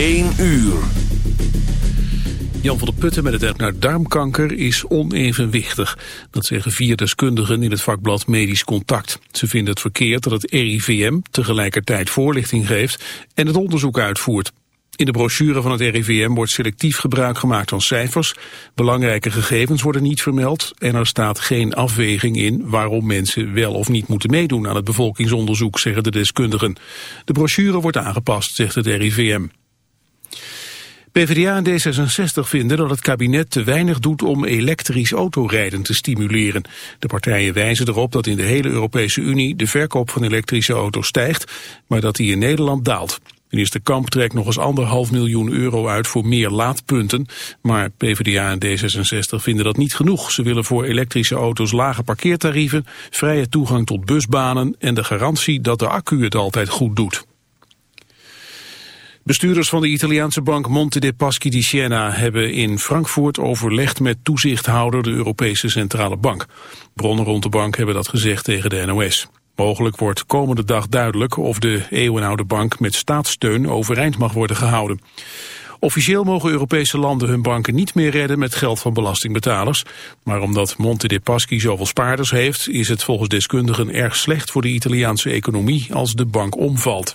1 uur. Jan van der Putten met het naar darmkanker is onevenwichtig. Dat zeggen vier deskundigen in het vakblad Medisch Contact. Ze vinden het verkeerd dat het RIVM tegelijkertijd voorlichting geeft en het onderzoek uitvoert. In de brochure van het RIVM wordt selectief gebruik gemaakt van cijfers. Belangrijke gegevens worden niet vermeld en er staat geen afweging in waarom mensen wel of niet moeten meedoen aan het bevolkingsonderzoek, zeggen de deskundigen. De brochure wordt aangepast, zegt het RIVM. PvdA en D66 vinden dat het kabinet te weinig doet om elektrisch autorijden te stimuleren. De partijen wijzen erop dat in de hele Europese Unie de verkoop van elektrische auto's stijgt, maar dat die in Nederland daalt. Minister Kamp trekt nog eens anderhalf miljoen euro uit voor meer laadpunten. Maar PvdA en D66 vinden dat niet genoeg. Ze willen voor elektrische auto's lage parkeertarieven, vrije toegang tot busbanen en de garantie dat de accu het altijd goed doet. Bestuurders van de Italiaanse bank Monte dei Paschi di Siena hebben in Frankfurt overlegd met toezichthouder de Europese Centrale Bank. Bronnen rond de bank hebben dat gezegd tegen de NOS. Mogelijk wordt komende dag duidelijk of de eeuwenoude bank met staatssteun overeind mag worden gehouden. Officieel mogen Europese landen hun banken niet meer redden met geld van belastingbetalers. Maar omdat Monte dei Paschi zoveel spaarders heeft, is het volgens deskundigen erg slecht voor de Italiaanse economie als de bank omvalt.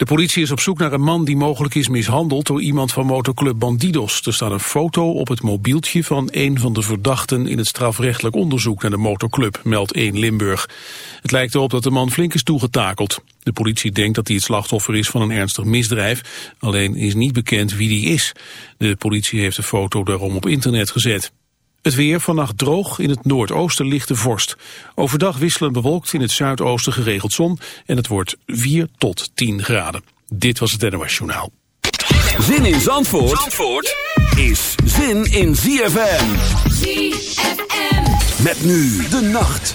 De politie is op zoek naar een man die mogelijk is mishandeld door iemand van motoclub Bandidos. Er staat een foto op het mobieltje van een van de verdachten in het strafrechtelijk onderzoek naar de motoclub, meldt 1 Limburg. Het lijkt erop dat de man flink is toegetakeld. De politie denkt dat hij het slachtoffer is van een ernstig misdrijf, alleen is niet bekend wie die is. De politie heeft de foto daarom op internet gezet. Het weer vannacht droog, in het noordoosten lichte vorst. Overdag wisselen bewolkt, in het zuidoosten geregeld zon... en het wordt 4 tot 10 graden. Dit was het NOS Journaal. Zin in Zandvoort, Zandvoort is zin in ZFM. ZFM. Met nu de nacht.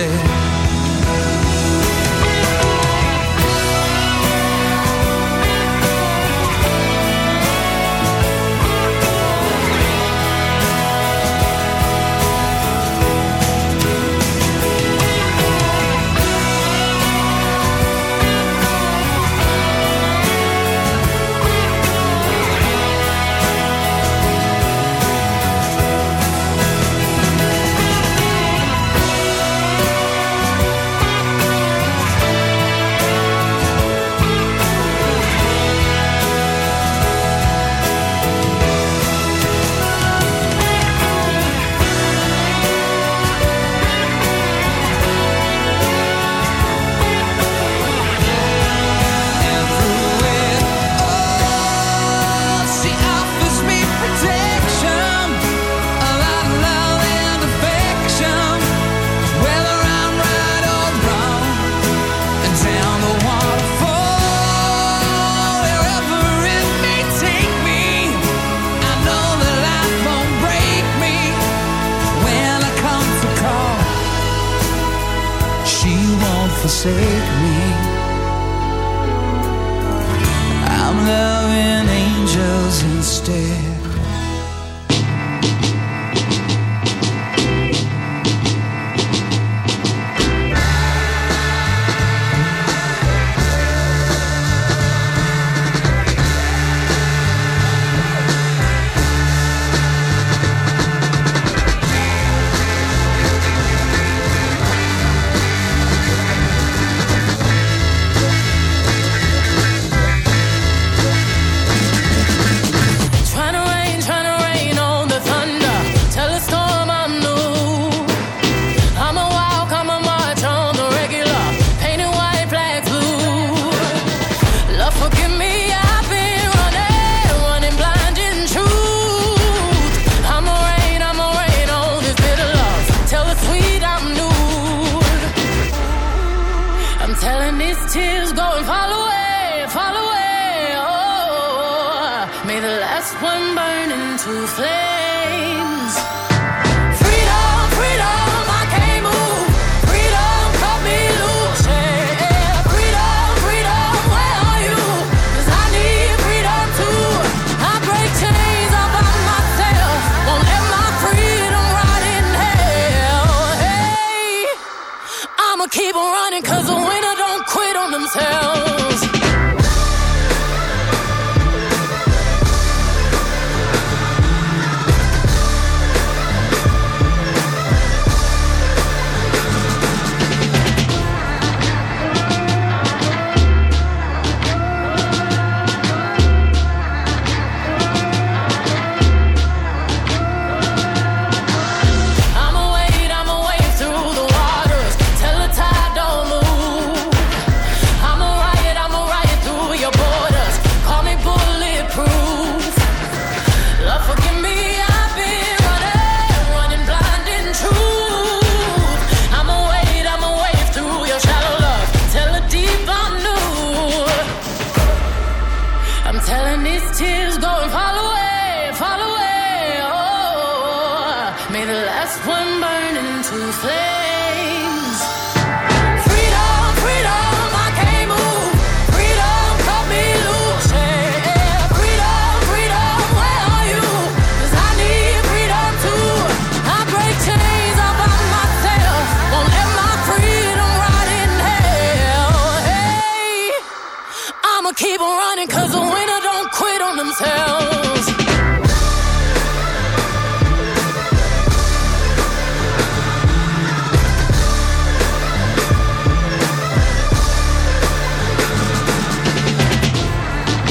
stay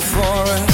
for it.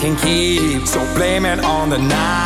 Can keep, so blame it on the night.